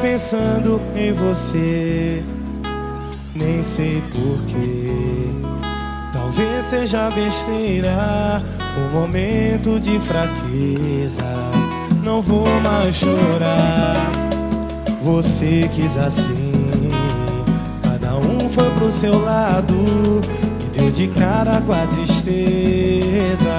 pensando em você. Nem sei porquê. Talvez seja besteira, um momento de fraqueza. Não vou mais chorar. Você quis assim. Cada um foi pro seu lado. Me deu de cara com a tristeza.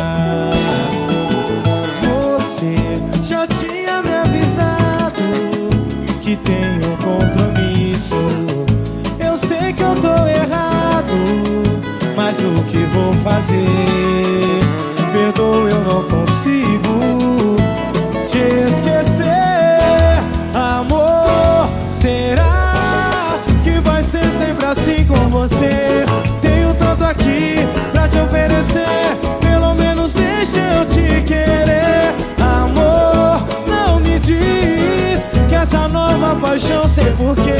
Paixão sei porquê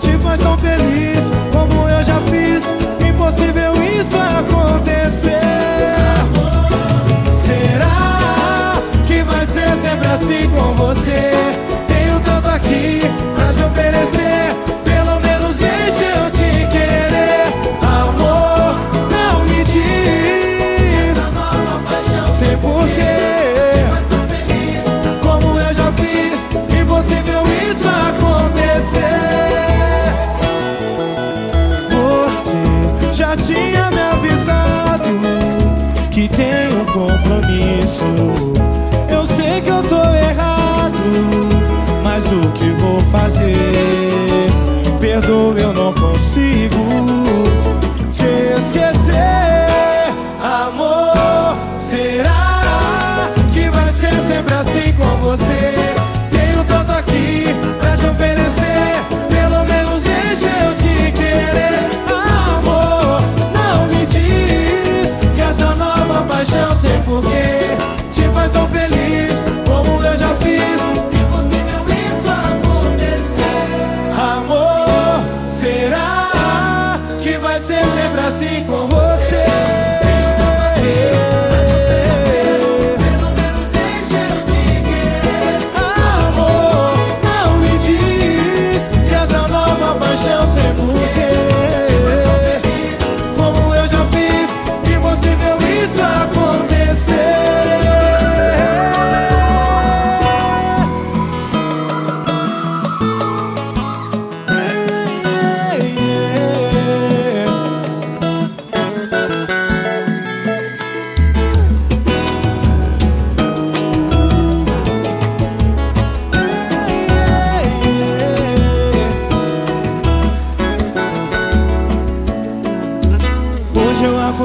te faz tão feliz como eu já fiz. Impossível isso acontecer. Será que vai ser sempre assim com você? Tenho tanto aqui pra te oferecer. Compromisso. Eu sei que eu tô errado, mas o que vou fazer? Perdoa, eu não consigo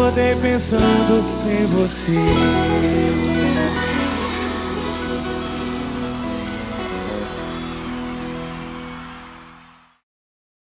acordei pensando em você.